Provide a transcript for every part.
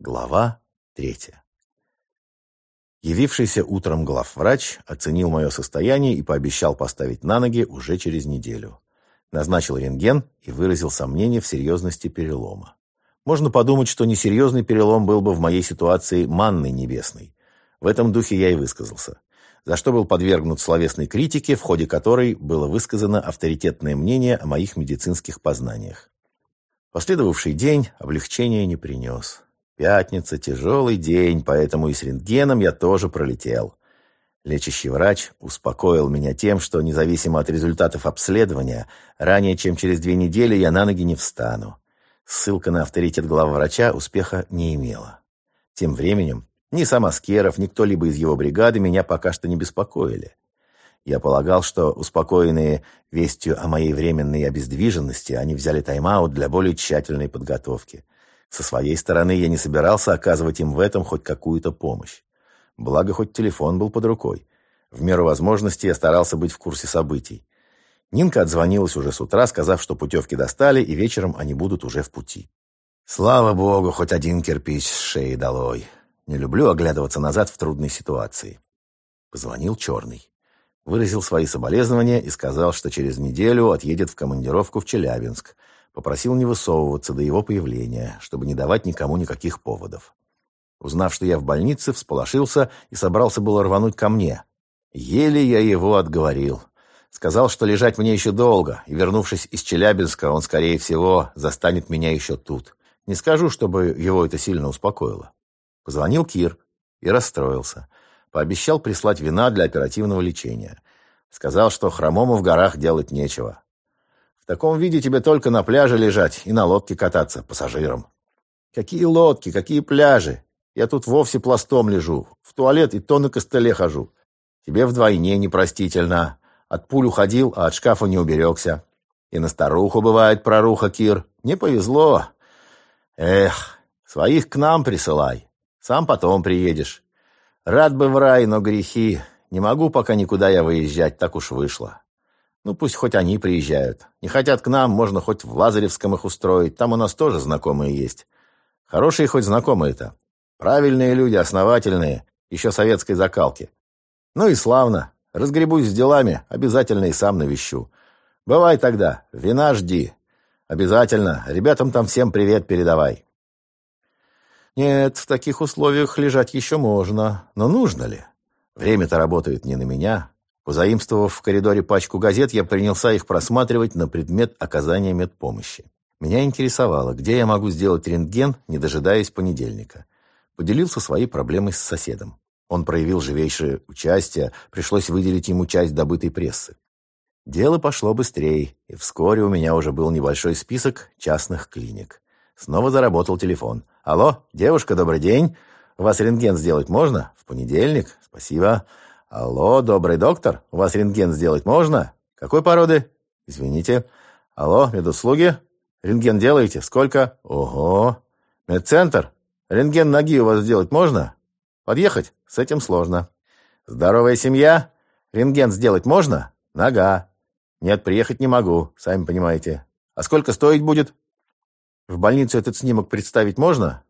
Глава третья. Явившийся утром главврач оценил мое состояние и пообещал поставить на ноги уже через неделю. Назначил рентген и выразил сомнение в серьезности перелома. Можно подумать, что несерьезный перелом был бы в моей ситуации манной небесной. В этом духе я и высказался, за что был подвергнут словесной критике, в ходе которой было высказано авторитетное мнение о моих медицинских познаниях. Последовавший день облегчения не принес. Пятница – тяжелый день, поэтому и с рентгеном я тоже пролетел. Лечащий врач успокоил меня тем, что независимо от результатов обследования, ранее чем через две недели я на ноги не встану. Ссылка на авторитет главврача успеха не имела. Тем временем ни сам Аскеров, ни кто-либо из его бригады меня пока что не беспокоили. Я полагал, что, успокоенные вестью о моей временной обездвиженности, они взяли тайм-аут для более тщательной подготовки. Со своей стороны я не собирался оказывать им в этом хоть какую-то помощь. Благо, хоть телефон был под рукой. В меру возможности я старался быть в курсе событий. Нинка отзвонилась уже с утра, сказав, что путевки достали, и вечером они будут уже в пути. Слава богу, хоть один кирпич с шеи долой. Не люблю оглядываться назад в трудной ситуации. Позвонил Черный выразил свои соболезнования и сказал, что через неделю отъедет в командировку в Челябинск. Попросил не высовываться до его появления, чтобы не давать никому никаких поводов. Узнав, что я в больнице, всполошился и собрался было рвануть ко мне. Еле я его отговорил. Сказал, что лежать мне еще долго, и, вернувшись из Челябинска, он, скорее всего, застанет меня еще тут. Не скажу, чтобы его это сильно успокоило. Позвонил Кир и расстроился. Пообещал прислать вина для оперативного лечения. Сказал, что хромому в горах делать нечего. Таком виде тебе только на пляже лежать и на лодке кататься пассажирам. Какие лодки, какие пляжи? Я тут вовсе пластом лежу. В туалет и то на костыле хожу. Тебе вдвойне непростительно. От пуль уходил, а от шкафа не уберегся. И на старуху бывает проруха, Кир. Не повезло. Эх, своих к нам присылай. Сам потом приедешь. Рад бы в рай, но грехи. Не могу пока никуда я выезжать, так уж вышло. Ну, пусть хоть они приезжают. Не хотят к нам, можно хоть в Лазаревском их устроить. Там у нас тоже знакомые есть. Хорошие хоть знакомые-то. Правильные люди, основательные, еще советской закалки. Ну и славно. Разгребусь с делами, обязательно и сам навещу. Бывай тогда, вина жди. Обязательно. Ребятам там всем привет передавай. Нет, в таких условиях лежать еще можно. Но нужно ли? Время-то работает не на меня. Позаимствовав в коридоре пачку газет, я принялся их просматривать на предмет оказания медпомощи. Меня интересовало, где я могу сделать рентген, не дожидаясь понедельника. Поделился своей проблемой с соседом. Он проявил живейшее участие, пришлось выделить ему часть добытой прессы. Дело пошло быстрее, и вскоре у меня уже был небольшой список частных клиник. Снова заработал телефон. «Алло, девушка, добрый день. Вас рентген сделать можно? В понедельник? Спасибо. Алло, добрый доктор. У вас рентген сделать можно? Какой породы? Извините. Алло, медуслуги? Рентген делаете? Сколько? Ого. Медцентр? Рентген ноги у вас сделать можно? Подъехать? С этим сложно. Здоровая семья? Рентген сделать можно? Нога. Нет, приехать не могу, сами понимаете. А сколько стоить будет? В больницу этот снимок представить можно?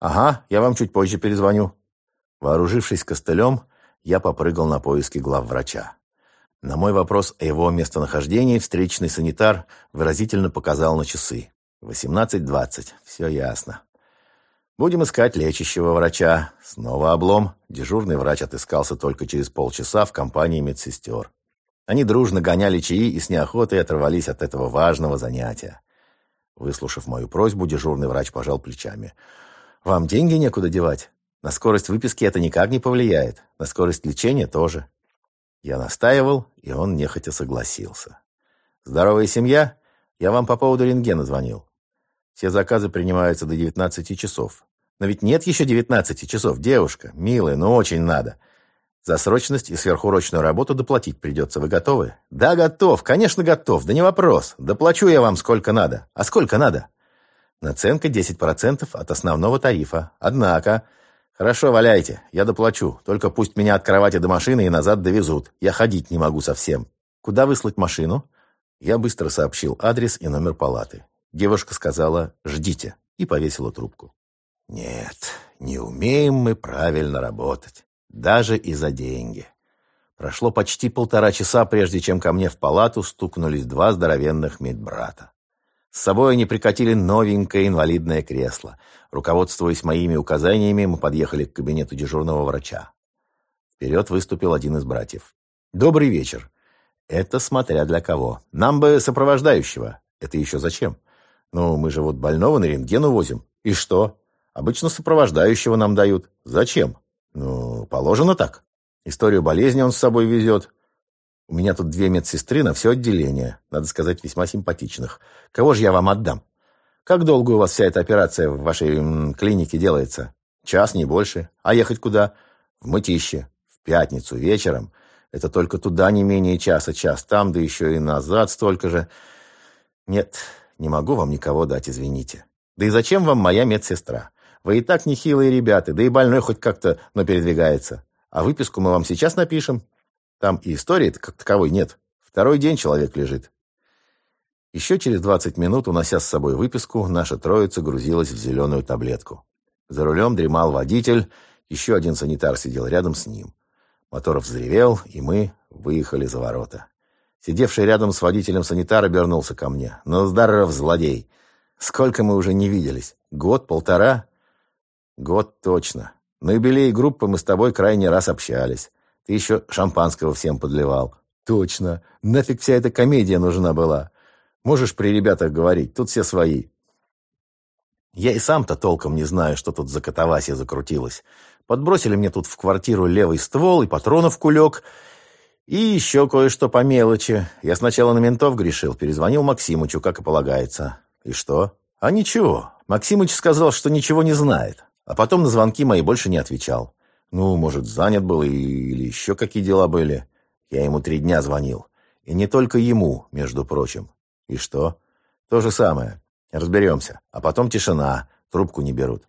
Ага, я вам чуть позже перезвоню. Вооружившись костылем, я попрыгал на поиски главврача. На мой вопрос о его местонахождении встречный санитар выразительно показал на часы. 18.20. Все ясно. Будем искать лечащего врача. Снова облом. Дежурный врач отыскался только через полчаса в компании медсестер. Они дружно гоняли чаи и с неохотой оторвались от этого важного занятия. Выслушав мою просьбу, дежурный врач пожал плечами. «Вам деньги некуда девать. На скорость выписки это никак не повлияет. На скорость лечения тоже». Я настаивал, и он нехотя согласился. «Здоровая семья? Я вам по поводу рентгена звонил. Все заказы принимаются до 19 часов. Но ведь нет еще 19 часов, девушка. Милая, но очень надо. За срочность и сверхурочную работу доплатить придется. Вы готовы? Да, готов. Конечно, готов. Да не вопрос. Доплачу я вам сколько надо. А сколько надо? Наценка 10% от основного тарифа. Однако... Хорошо, валяйте. Я доплачу. Только пусть меня от кровати до машины и назад довезут. Я ходить не могу совсем. Куда выслать машину? Я быстро сообщил адрес и номер палаты. Девушка сказала «Ждите» и повесила трубку. Нет, не умеем мы правильно работать. Даже и за деньги. Прошло почти полтора часа, прежде чем ко мне в палату стукнулись два здоровенных медбрата. С собой они прикатили новенькое инвалидное кресло. Руководствуясь моими указаниями, мы подъехали к кабинету дежурного врача. Вперед выступил один из братьев. «Добрый вечер. Это смотря для кого. Нам бы сопровождающего. Это еще зачем? Ну, мы же вот больного на рентген увозим. И что? Обычно сопровождающего нам дают. Зачем? Ну, положено так. Историю болезни он с собой везет. У меня тут две медсестры на все отделение. Надо сказать, весьма симпатичных. Кого же я вам отдам? Как долго у вас вся эта операция в вашей м, клинике делается? Час, не больше. А ехать куда? В Мытище. В пятницу вечером. Это только туда не менее часа, час там, да еще и назад столько же. Нет, не могу вам никого дать, извините. Да и зачем вам моя медсестра? Вы и так нехилые ребята, да и больной хоть как-то, но передвигается. А выписку мы вам сейчас напишем. Там и истории как таковой нет. Второй день человек лежит. Еще через 20 минут, унося с собой выписку, наша троица грузилась в зеленую таблетку. За рулем дремал водитель, еще один санитар сидел рядом с ним. Мотор взревел, и мы выехали за ворота. Сидевший рядом с водителем санитар обернулся ко мне. «Ну, здоров, злодей! Сколько мы уже не виделись? Год, полтора?» «Год точно. На юбилей группы мы с тобой крайний раз общались. Ты еще шампанского всем подливал». «Точно. Нафиг вся эта комедия нужна была. Можешь при ребятах говорить, тут все свои». Я и сам-то толком не знаю, что тут за катавасия закрутилась. Подбросили мне тут в квартиру левый ствол и патронов кулек — и еще кое-что по мелочи. Я сначала на ментов грешил, перезвонил Максимычу, как и полагается. И что? А ничего. Максимыч сказал, что ничего не знает. А потом на звонки мои больше не отвечал. Ну, может, занят был или еще какие дела были. Я ему три дня звонил. И не только ему, между прочим. И что? То же самое. Разберемся. А потом тишина. Трубку не берут.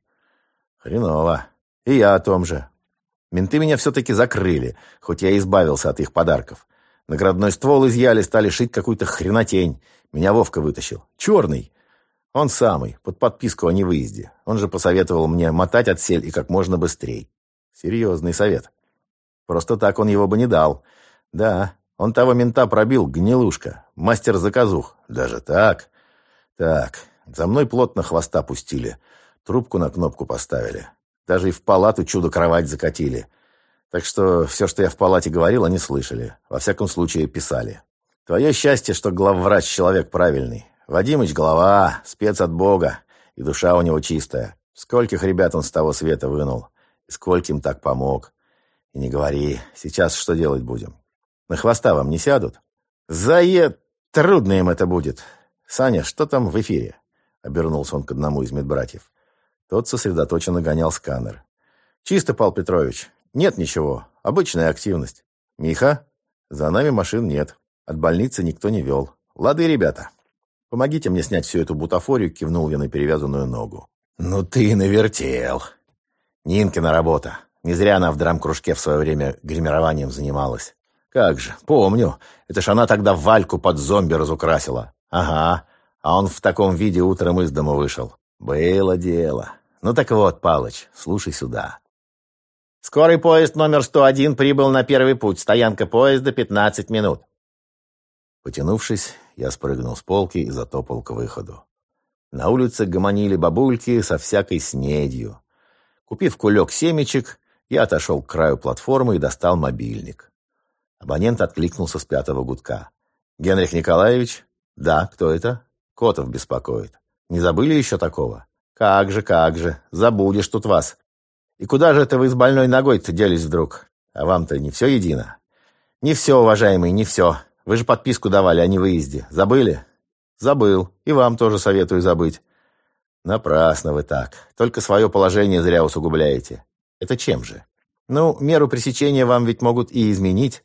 Хреново. И я о том же. Менты меня все-таки закрыли, хоть я и избавился от их подарков. Наградной ствол изъяли, стали шить какую-то хренотень. Меня Вовка вытащил. Черный. Он самый, под подписку о невыезде. Он же посоветовал мне мотать отсель и как можно быстрее. Серьезный совет. Просто так он его бы не дал. Да, он того мента пробил, гнилушка. Мастер заказух. Даже так? Так, за мной плотно хвоста пустили. Трубку на кнопку поставили. Даже и в палату чудо-кровать закатили. Так что все, что я в палате говорил, они слышали. Во всяком случае, писали. Твое счастье, что главврач человек правильный. Вадимыч голова, спец от Бога, и душа у него чистая. Скольких ребят он с того света вынул, скольким так помог. И не говори, сейчас что делать будем? На хвоста вам не сядут? Заед! Трудно им это будет. Саня, что там в эфире? Обернулся он к одному из медбратьев. Тот сосредоточенно гонял сканер. «Чисто, Пал Петрович. Нет ничего. Обычная активность. Миха? За нами машин нет. От больницы никто не вел. Лады, ребята. Помогите мне снять всю эту бутафорию», кивнул я на перевязанную ногу. «Ну ты навертел. Нинкина работа. Не зря она в драм-кружке в свое время гримированием занималась. Как же, помню. Это ж она тогда Вальку под зомби разукрасила. Ага. А он в таком виде утром из дома вышел. Было дело. Ну так вот, Палыч, слушай сюда. Скорый поезд номер 101 прибыл на первый путь. Стоянка поезда 15 минут. Потянувшись, я спрыгнул с полки и затопал к выходу. На улице гомонили бабульки со всякой снедью. Купив кулек семечек, я отошел к краю платформы и достал мобильник. Абонент откликнулся с пятого гудка. «Генрих Николаевич?» «Да, кто это?» «Котов беспокоит. Не забыли еще такого?» «Как же, как же, забудешь тут вас. И куда же это вы с больной ногой-то делись вдруг? А вам-то не все едино?» «Не все, уважаемый, не все. Вы же подписку давали о невыезде. Забыли?» «Забыл. И вам тоже советую забыть». «Напрасно вы так. Только свое положение зря усугубляете. Это чем же?» «Ну, меру пресечения вам ведь могут и изменить.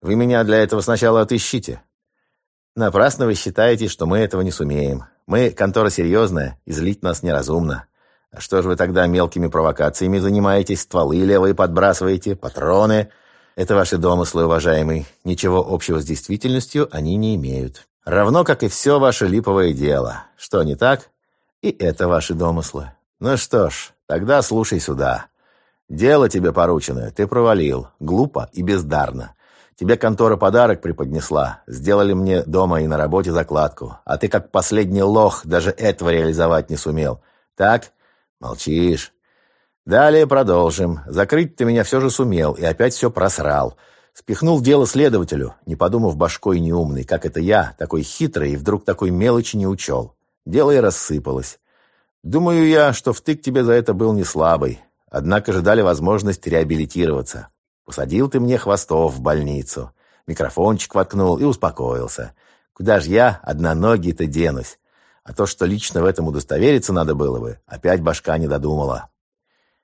Вы меня для этого сначала отыщите. Напрасно вы считаете, что мы этого не сумеем. Мы контора серьезная, и злить нас неразумно. А что же вы тогда мелкими провокациями занимаетесь, стволы левые подбрасываете, патроны? Это ваши домыслы, уважаемый. Ничего общего с действительностью они не имеют. Равно, как и все ваше липовое дело. Что, не так? И это ваши домыслы. Ну что ж, тогда слушай сюда. Дело тебе порученное, ты провалил. Глупо и бездарно. Тебе контора подарок преподнесла. Сделали мне дома и на работе закладку. А ты как последний лох даже этого реализовать не сумел. Так? Молчишь. Далее продолжим. Закрыть ты меня все же сумел и опять все просрал. Спихнул дело следователю, не подумав башкой неумный, как это я, такой хитрый, и вдруг такой мелочи не учел. Дело и рассыпалось. Думаю я, что втык тебе за это был не слабый. Однако же дали возможность реабилитироваться. Посадил ты мне хвостов в больницу. Микрофончик воткнул и успокоился. Куда ж я, одноногий-то, денусь? А то, что лично в этом удостовериться надо было бы, опять башка не додумала.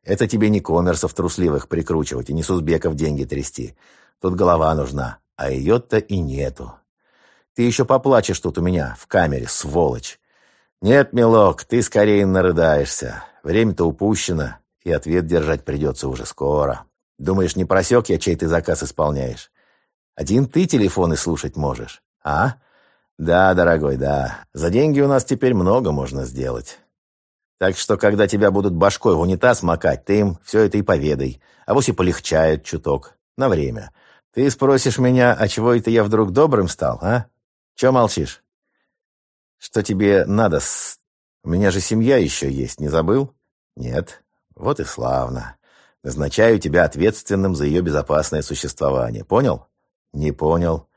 Это тебе не коммерсов трусливых прикручивать и не сузбеков деньги трясти. Тут голова нужна, а ее-то и нету. Ты еще поплачешь тут у меня, в камере, сволочь. Нет, милок, ты скорее нарыдаешься. Время-то упущено, и ответ держать придется уже скоро. Думаешь, не просек я, чей ты заказ исполняешь? Один ты телефоны слушать можешь, а? Да, дорогой, да. За деньги у нас теперь много можно сделать. Так что, когда тебя будут башкой в унитаз макать, ты им все это и поведай. А и полегчает чуток. На время. Ты спросишь меня, а чего это я вдруг добрым стал, а? Че молчишь? Что тебе надо с... У меня же семья еще есть, не забыл? Нет. Вот и славно. Назначаю тебя ответственным за ее безопасное существование. Понял? Не понял.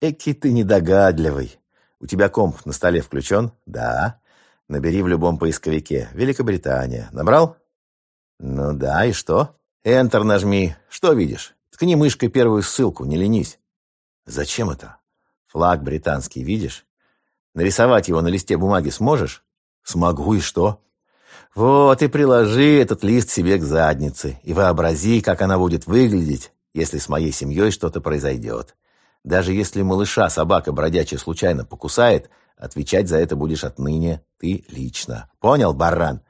Эки ты недогадливый. У тебя комп на столе включен? Да. Набери в любом поисковике. Великобритания. Набрал? Ну да, и что? Enter нажми. Что видишь? Ткни мышкой первую ссылку, не ленись. Зачем это? Флаг британский, видишь? Нарисовать его на листе бумаги сможешь? Смогу, и что? Вот и приложи этот лист себе к заднице и вообрази, как она будет выглядеть, если с моей семьей что-то произойдет. Даже если малыша собака бродячая случайно покусает, отвечать за это будешь отныне ты лично. Понял, баран?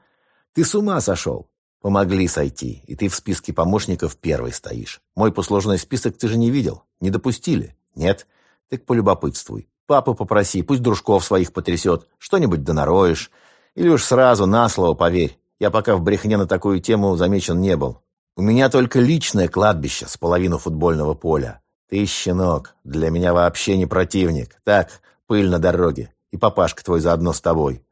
Ты с ума сошел? Помогли сойти, и ты в списке помощников первый стоишь. Мой послужной список ты же не видел? Не допустили? Нет? Так полюбопытствуй. Папу попроси, пусть дружков своих потрясет. Что-нибудь донароешь. Или уж сразу на слово поверь. Я пока в брехне на такую тему замечен не был. У меня только личное кладбище с половину футбольного поля. Ты, щенок, для меня вообще не противник. Так, пыль на дороге. И папашка твой заодно с тобой.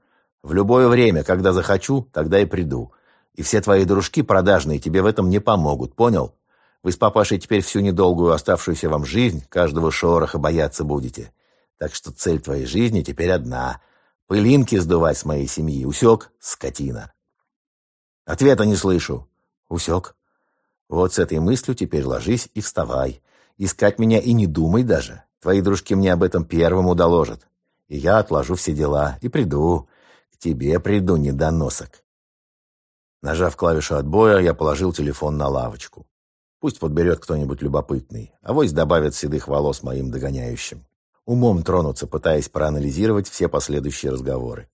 В любое время, когда захочу, тогда и приду. И все твои дружки продажные тебе в этом не помогут, понял? Вы с папашей теперь всю недолгую оставшуюся вам жизнь каждого шороха бояться будете. Так что цель твоей жизни теперь одна — пылинки сдувать с моей семьи. Усек, скотина? Ответа не слышу. Усек. Вот с этой мыслью теперь ложись и вставай. Искать меня и не думай даже. Твои дружки мне об этом первому доложат. И я отложу все дела и приду. К тебе приду, недоносок. Нажав клавишу отбоя, я положил телефон на лавочку. Пусть подберет кто-нибудь любопытный, а вось добавит седых волос моим догоняющим. Умом тронуться, пытаясь проанализировать все последующие разговоры.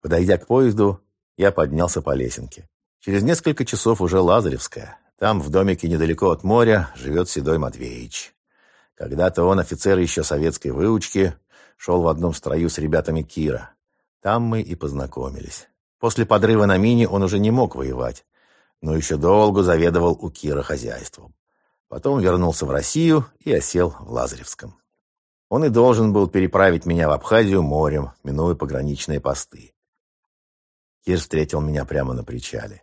Подойдя к поезду, я поднялся по лесенке. Через несколько часов уже Лазаревская. Там, в домике недалеко от моря, живет Седой Матвеевич. Когда-то он, офицер еще советской выучки, шел в одном строю с ребятами Кира. Там мы и познакомились. После подрыва на мине он уже не мог воевать, но еще долго заведовал у Кира хозяйством. Потом вернулся в Россию и осел в Лазаревском. Он и должен был переправить меня в Абхазию морем, минуя пограничные посты. Кир встретил меня прямо на причале.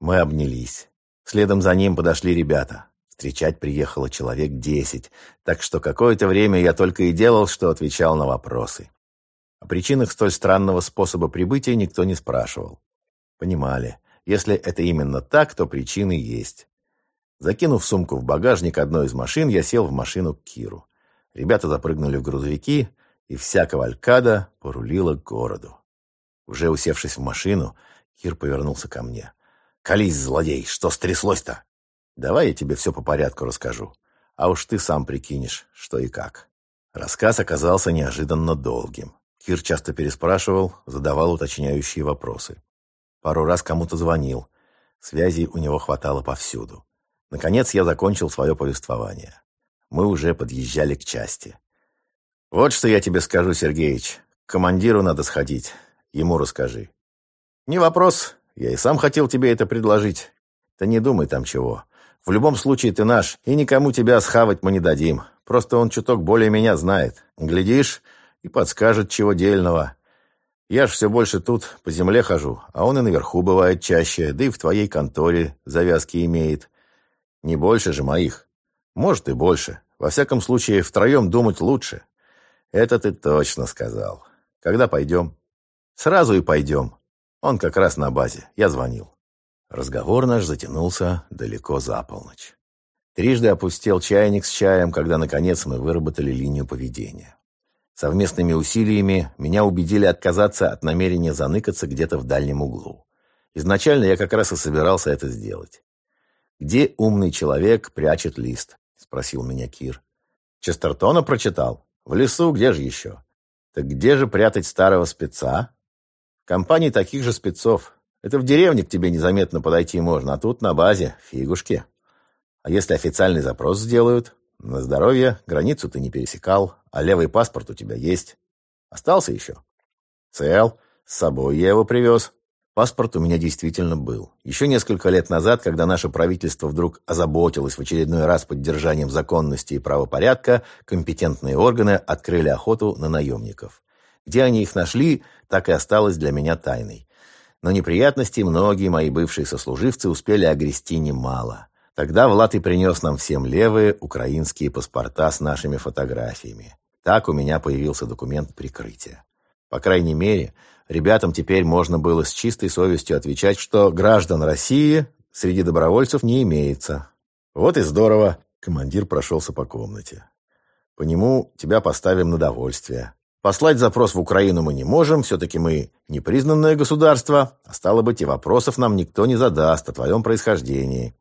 Мы обнялись. Следом за ним подошли ребята. Встречать приехало человек десять, так что какое-то время я только и делал, что отвечал на вопросы. О причинах столь странного способа прибытия никто не спрашивал. Понимали, если это именно так, то причины есть. Закинув сумку в багажник одной из машин, я сел в машину к Киру. Ребята запрыгнули в грузовики, и вся кавалькада порулила к городу. Уже усевшись в машину, Кир повернулся ко мне. «Колись, злодей, что стряслось-то?» «Давай я тебе все по порядку расскажу, а уж ты сам прикинешь, что и как». Рассказ оказался неожиданно долгим. Кир часто переспрашивал, задавал уточняющие вопросы. Пару раз кому-то звонил. Связей у него хватало повсюду. Наконец я закончил свое повествование. Мы уже подъезжали к части. «Вот что я тебе скажу, Сергеич. К командиру надо сходить. Ему расскажи». «Не вопрос. Я и сам хотел тебе это предложить. Да не думай там чего. В любом случае ты наш, и никому тебя схавать мы не дадим. Просто он чуток более меня знает. Глядишь, и подскажет чего дельного. Я ж все больше тут по земле хожу, а он и наверху бывает чаще, да и в твоей конторе завязки имеет. Не больше же моих. Может и больше. Во всяком случае, втроем думать лучше. Это ты точно сказал. Когда пойдем? Сразу и пойдем. Он как раз на базе. Я звонил. Разговор наш затянулся далеко за полночь. Трижды опустел чайник с чаем, когда, наконец, мы выработали линию поведения. Совместными усилиями меня убедили отказаться от намерения заныкаться где-то в дальнем углу. Изначально я как раз и собирался это сделать. «Где умный человек прячет лист?» — спросил меня Кир. «Честертона прочитал? В лесу, где же еще?» «Так где же прятать старого спеца?» «В компании таких же спецов. Это в деревне к тебе незаметно подойти можно, а тут на базе фигушки. А если официальный запрос сделают? На здоровье, границу ты не пересекал, а левый паспорт у тебя есть. Остался еще? Цел. С собой я его привез. Паспорт у меня действительно был. Еще несколько лет назад, когда наше правительство вдруг озаботилось в очередной раз поддержанием законности и правопорядка, компетентные органы открыли охоту на наемников. Где они их нашли, так и осталось для меня тайной. Но неприятностей многие мои бывшие сослуживцы успели огрести немало. Тогда Влад и принес нам всем левые украинские паспорта с нашими фотографиями. Так у меня появился документ прикрытия. По крайней мере, ребятам теперь можно было с чистой совестью отвечать, что граждан России среди добровольцев не имеется. Вот и здорово. Командир прошелся по комнате. По нему тебя поставим на довольствие. Послать запрос в Украину мы не можем, все-таки мы непризнанное государство, а стало быть, и вопросов нам никто не задаст о твоем происхождении.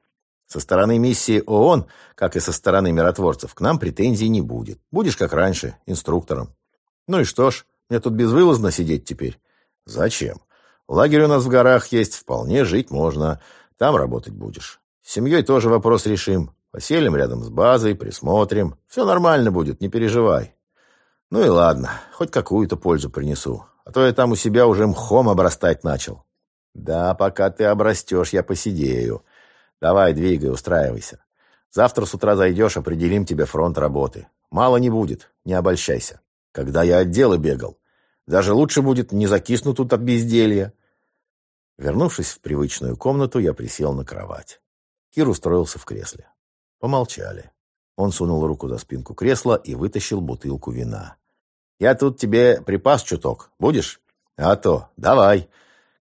Со стороны миссии ООН, как и со стороны миротворцев, к нам претензий не будет. Будешь, как раньше, инструктором. Ну и что ж, мне тут безвылазно сидеть теперь. Зачем? Лагерь у нас в горах есть, вполне жить можно. Там работать будешь. С семьей тоже вопрос решим. Поселим рядом с базой, присмотрим. Все нормально будет, не переживай. Ну и ладно, хоть какую-то пользу принесу. А то я там у себя уже мхом обрастать начал. Да, пока ты обрастешь, я посидею. Давай, двигай, устраивайся. Завтра с утра зайдешь, определим тебе фронт работы. Мало не будет, не обольщайся. Когда я отделы бегал, даже лучше будет не закисну тут от безделья. Вернувшись в привычную комнату, я присел на кровать. Кир устроился в кресле. Помолчали. Он сунул руку за спинку кресла и вытащил бутылку вина. Я тут тебе припас чуток. Будешь? А то. Давай.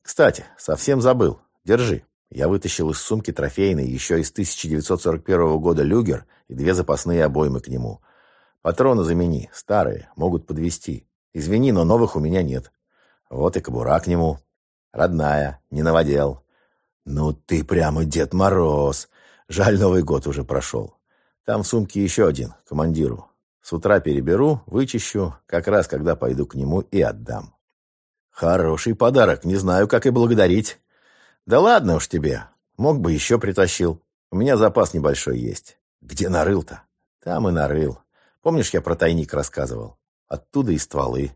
Кстати, совсем забыл. Держи. Я вытащил из сумки трофейный еще из 1941 года люгер и две запасные обоймы к нему. Патроны замени. Старые. Могут подвести. Извини, но новых у меня нет. Вот и кобура к нему. Родная. Не наводил. Ну ты прямо Дед Мороз. Жаль, Новый год уже прошел. Там в сумке еще один, командиру. С утра переберу, вычищу, как раз когда пойду к нему и отдам. Хороший подарок, не знаю, как и благодарить. Да ладно уж тебе, мог бы еще притащил. У меня запас небольшой есть. Где нарыл-то? Там и нарыл. Помнишь, я про тайник рассказывал? Оттуда и стволы.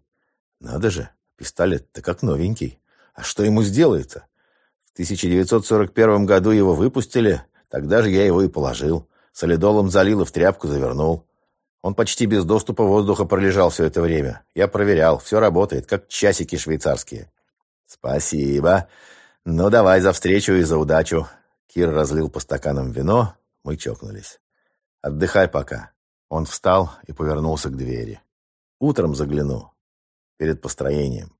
Надо же, пистолет-то как новенький. А что ему сделается? В 1941 году его выпустили, тогда же я его и положил. Солидолом залил и в тряпку завернул. Он почти без доступа воздуха пролежал все это время. Я проверял, все работает, как часики швейцарские. Спасибо. Ну, давай за встречу и за удачу. Кир разлил по стаканам вино, мы чокнулись. Отдыхай пока. Он встал и повернулся к двери. Утром загляну. Перед построением.